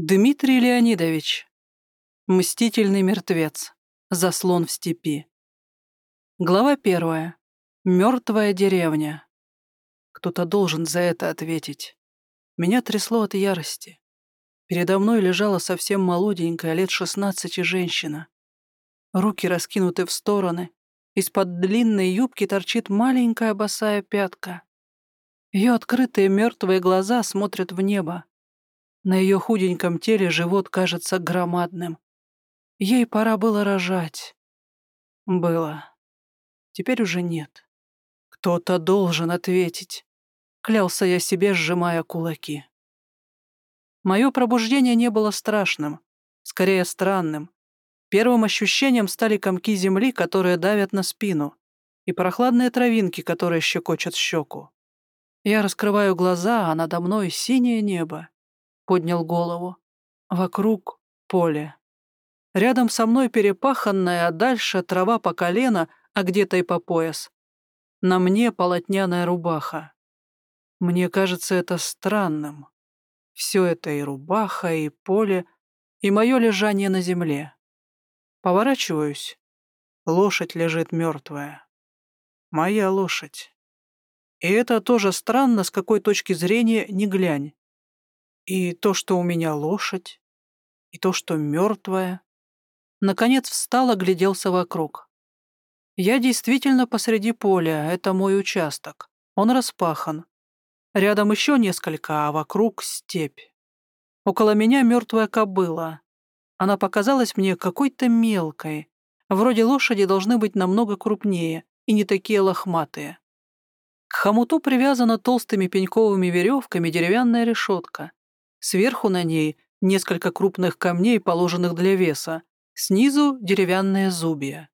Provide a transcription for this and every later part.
Дмитрий Леонидович. Мстительный мертвец. Заслон в степи. Глава первая. Мертвая деревня. Кто-то должен за это ответить. Меня трясло от ярости. Передо мной лежала совсем молоденькая, лет шестнадцати женщина. Руки раскинуты в стороны. Из-под длинной юбки торчит маленькая босая пятка. Ее открытые мертвые глаза смотрят в небо. На ее худеньком теле живот кажется громадным. Ей пора было рожать. Было. Теперь уже нет. Кто-то должен ответить. Клялся я себе, сжимая кулаки. Мое пробуждение не было страшным, скорее странным. Первым ощущением стали комки земли, которые давят на спину, и прохладные травинки, которые щекочут щеку. Я раскрываю глаза, а надо мной синее небо поднял голову. Вокруг поле. Рядом со мной перепаханная, а дальше трава по колено, а где-то и по пояс. На мне полотняная рубаха. Мне кажется это странным. Все это и рубаха, и поле, и мое лежание на земле. Поворачиваюсь. Лошадь лежит мертвая. Моя лошадь. И это тоже странно, с какой точки зрения не глянь. И то, что у меня лошадь, и то, что мертвая. Наконец встал, огляделся вокруг. Я действительно посреди поля, это мой участок. Он распахан. Рядом еще несколько, а вокруг степь. Около меня мертвая кобыла. Она показалась мне какой-то мелкой. Вроде лошади должны быть намного крупнее и не такие лохматые. К хомуту привязана толстыми пеньковыми веревками деревянная решетка. Сверху на ней несколько крупных камней, положенных для веса. Снизу деревянные зубья.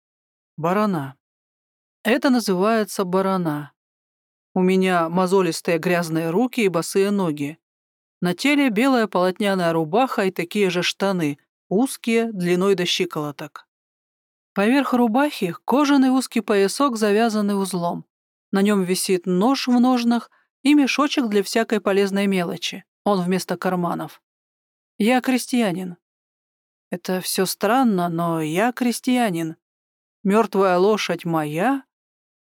Барана. Это называется барана. У меня мозолистые грязные руки и босые ноги. На теле белая полотняная рубаха и такие же штаны, узкие, длиной до щиколоток. Поверх рубахи кожаный узкий поясок, завязанный узлом. На нем висит нож в ножнах и мешочек для всякой полезной мелочи. Он вместо карманов. Я крестьянин. Это все странно, но я крестьянин. Мертвая лошадь моя,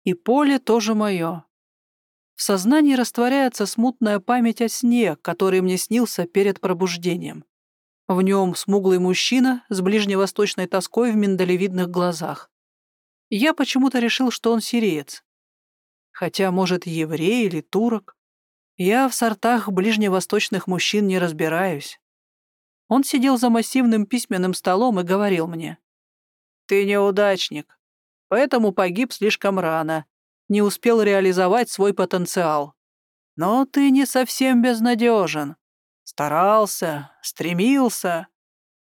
и поле тоже мое. В сознании растворяется смутная память о сне, который мне снился перед пробуждением. В нем смуглый мужчина с ближневосточной тоской в миндалевидных глазах. Я почему-то решил, что он сириец. Хотя, может, еврей или турок. Я в сортах ближневосточных мужчин не разбираюсь. Он сидел за массивным письменным столом и говорил мне. «Ты неудачник, поэтому погиб слишком рано, не успел реализовать свой потенциал. Но ты не совсем безнадежен. Старался, стремился.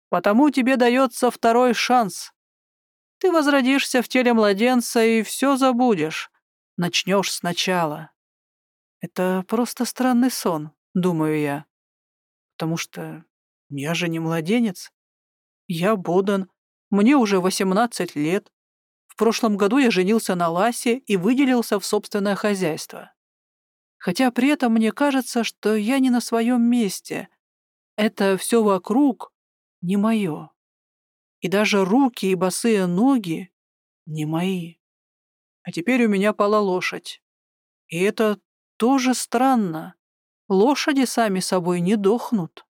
Потому тебе дается второй шанс. Ты возродишься в теле младенца и все забудешь. Начнешь сначала. Это просто странный сон, думаю я. Потому что я же не младенец. Я Бодан, мне уже 18 лет. В прошлом году я женился на Ласе и выделился в собственное хозяйство. Хотя при этом мне кажется, что я не на своем месте. Это все вокруг не мое. И даже руки и босые ноги не мои. А теперь у меня пала лошадь. И это тоже странно. Лошади сами собой не дохнут.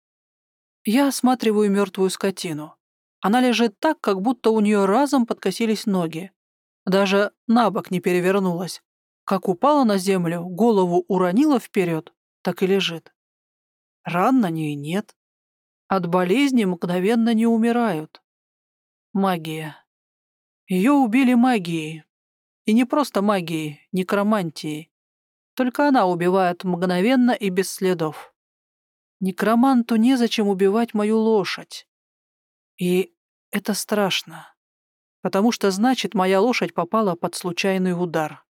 Я осматриваю мертвую скотину. Она лежит так, как будто у нее разом подкосились ноги. Даже на бок не перевернулась. Как упала на землю, голову уронила вперед, так и лежит. Ран на ней нет. От болезни мгновенно не умирают. Магия. Ее убили магией. И не просто магией, некромантией. Только она убивает мгновенно и без следов. Некроманту незачем убивать мою лошадь. И это страшно, потому что значит, моя лошадь попала под случайный удар.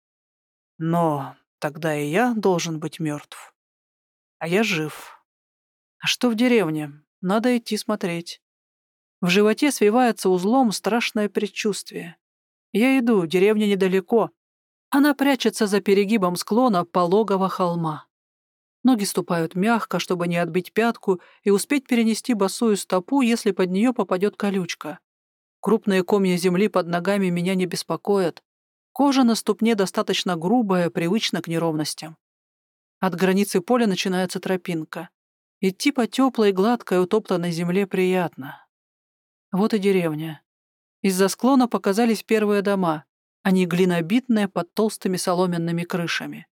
Но тогда и я должен быть мертв. А я жив. А что в деревне? Надо идти смотреть. В животе свивается узлом страшное предчувствие. Я иду, деревня недалеко, она прячется за перегибом склона пологого холма. Ноги ступают мягко, чтобы не отбить пятку и успеть перенести босую стопу, если под нее попадет колючка. Крупные комья земли под ногами меня не беспокоят. Кожа на ступне достаточно грубая, привычна к неровностям. От границы поля начинается тропинка. Идти по теплой, гладкой, утоптанной земле приятно. Вот и деревня. Из-за склона показались первые дома. Они глинобитные под толстыми соломенными крышами.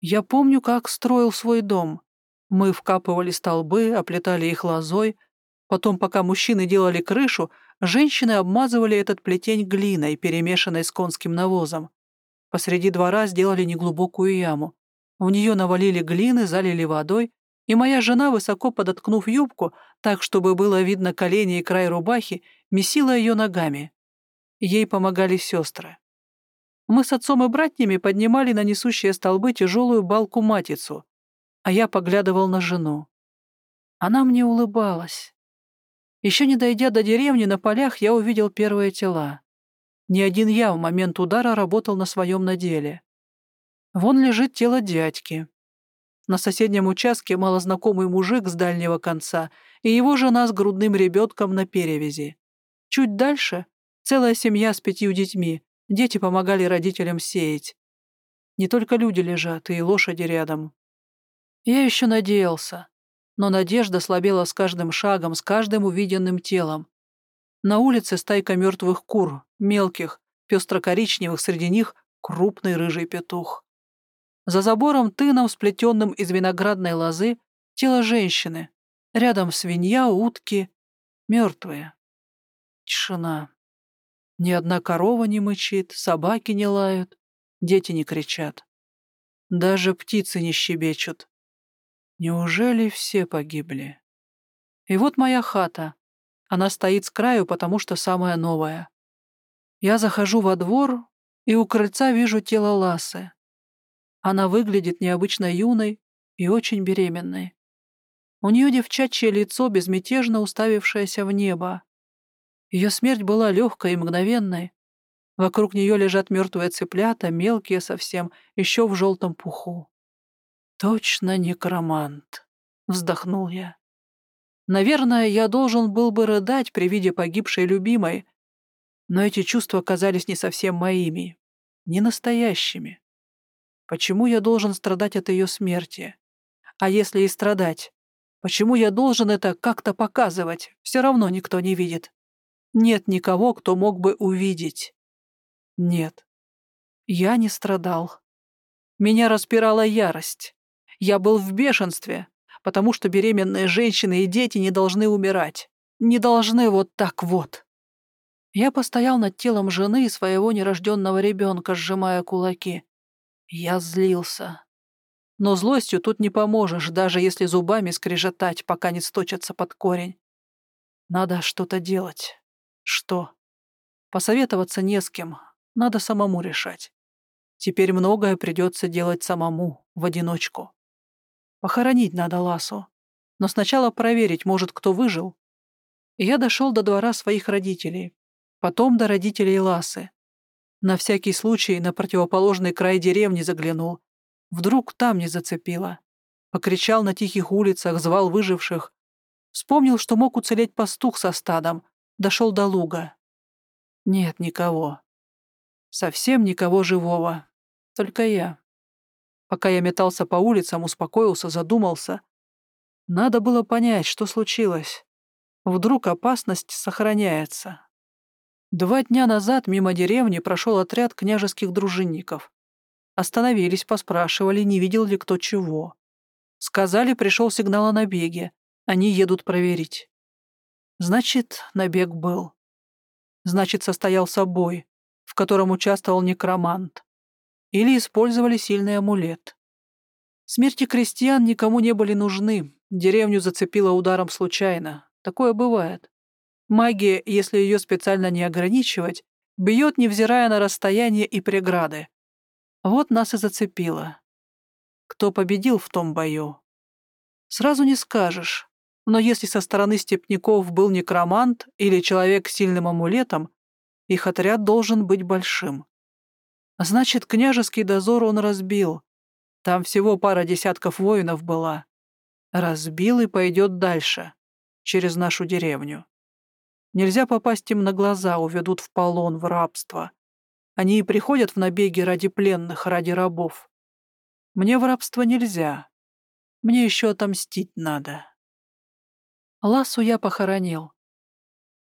Я помню, как строил свой дом. Мы вкапывали столбы, оплетали их лозой. Потом, пока мужчины делали крышу, женщины обмазывали этот плетень глиной, перемешанной с конским навозом. Посреди двора сделали неглубокую яму. В нее навалили глины, залили водой, и моя жена, высоко подоткнув юбку, так, чтобы было видно колени и край рубахи, месила ее ногами. Ей помогали сестры. Мы с отцом и братьями поднимали на несущие столбы тяжелую балку-матицу, а я поглядывал на жену. Она мне улыбалась. Еще не дойдя до деревни, на полях я увидел первые тела. Ни один я в момент удара работал на своем наделе. Вон лежит тело дядьки. На соседнем участке малознакомый мужик с дальнего конца и его жена с грудным ребенком на перевязи. Чуть дальше — целая семья с пятью детьми, Дети помогали родителям сеять. Не только люди лежат, и лошади рядом. Я еще надеялся, но надежда слабела с каждым шагом, с каждым увиденным телом. На улице стайка мертвых кур, мелких, пестро-коричневых, среди них крупный рыжий петух. За забором тыном, сплетенным из виноградной лозы, тело женщины. Рядом свинья, утки, мертвые. Тишина. Ни одна корова не мычит, собаки не лают, дети не кричат. Даже птицы не щебечут. Неужели все погибли? И вот моя хата. Она стоит с краю, потому что самая новая. Я захожу во двор, и у крыльца вижу тело Ласы. Она выглядит необычно юной и очень беременной. У нее девчачье лицо, безмятежно уставившееся в небо. Ее смерть была легкой и мгновенной. Вокруг нее лежат мертвые цыплята, мелкие совсем, еще в желтом пуху. «Точно некромант», — вздохнул я. Наверное, я должен был бы рыдать при виде погибшей любимой, но эти чувства казались не совсем моими, не настоящими. Почему я должен страдать от ее смерти? А если и страдать, почему я должен это как-то показывать? Все равно никто не видит. Нет никого, кто мог бы увидеть. Нет. Я не страдал. Меня распирала ярость. Я был в бешенстве, потому что беременные женщины и дети не должны умирать. Не должны вот так вот. Я постоял над телом жены и своего нерожденного ребенка, сжимая кулаки. Я злился. Но злостью тут не поможешь, даже если зубами скрежетать, пока не сточатся под корень. Надо что-то делать. Что? Посоветоваться не с кем, надо самому решать. Теперь многое придется делать самому, в одиночку. Похоронить надо Ласу, но сначала проверить, может, кто выжил. И я дошел до двора своих родителей, потом до родителей Ласы. На всякий случай на противоположный край деревни заглянул. Вдруг там не зацепило. Покричал на тихих улицах, звал выживших. Вспомнил, что мог уцелеть пастух со стадом, дошел до луга. Нет никого. Совсем никого живого. Только я. Пока я метался по улицам, успокоился, задумался. Надо было понять, что случилось. Вдруг опасность сохраняется. Два дня назад мимо деревни прошел отряд княжеских дружинников. Остановились, поспрашивали, не видел ли кто чего. Сказали, пришел сигнал о набеге. Они едут проверить. Значит, набег был. Значит, состоялся бой, в котором участвовал некромант. Или использовали сильный амулет. Смерти крестьян никому не были нужны, деревню зацепило ударом случайно. Такое бывает. Магия, если ее специально не ограничивать, бьет, невзирая на расстояние и преграды. Вот нас и зацепило. Кто победил в том бою? Сразу не скажешь. Но если со стороны степняков был некромант или человек с сильным амулетом, их отряд должен быть большим. Значит, княжеский дозор он разбил. Там всего пара десятков воинов была. Разбил и пойдет дальше, через нашу деревню. Нельзя попасть им на глаза, уведут в полон, в рабство. Они и приходят в набеги ради пленных, ради рабов. Мне в рабство нельзя. Мне еще отомстить надо. Ласу я похоронил.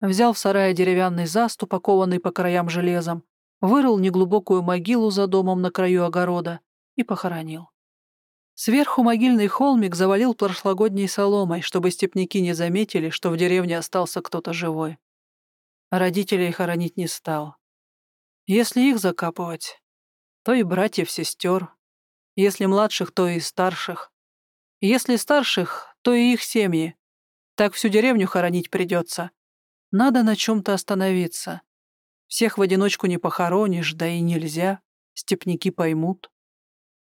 Взял в сарае деревянный заступ, окованный по краям железом, вырыл неглубокую могилу за домом на краю огорода и похоронил. Сверху могильный холмик завалил прошлогодней соломой, чтобы степняки не заметили, что в деревне остался кто-то живой. Родителей хоронить не стал. Если их закапывать, то и братьев, сестер. Если младших, то и старших. Если старших, то и их семьи. Так всю деревню хоронить придется. Надо на чем-то остановиться. Всех в одиночку не похоронишь, да и нельзя. Степняки поймут.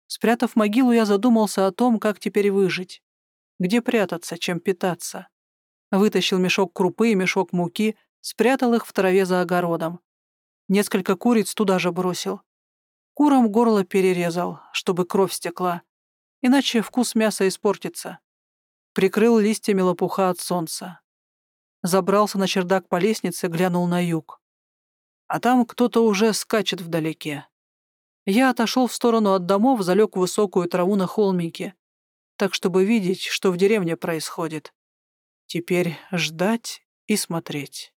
Спрятав могилу, я задумался о том, как теперь выжить. Где прятаться, чем питаться. Вытащил мешок крупы и мешок муки, спрятал их в траве за огородом. Несколько куриц туда же бросил. Курам горло перерезал, чтобы кровь стекла. Иначе вкус мяса испортится. Прикрыл листьями лопуха от солнца. Забрался на чердак по лестнице, глянул на юг. А там кто-то уже скачет вдалеке. Я отошел в сторону от домов, залег в высокую траву на холмике, так чтобы видеть, что в деревне происходит. Теперь ждать и смотреть.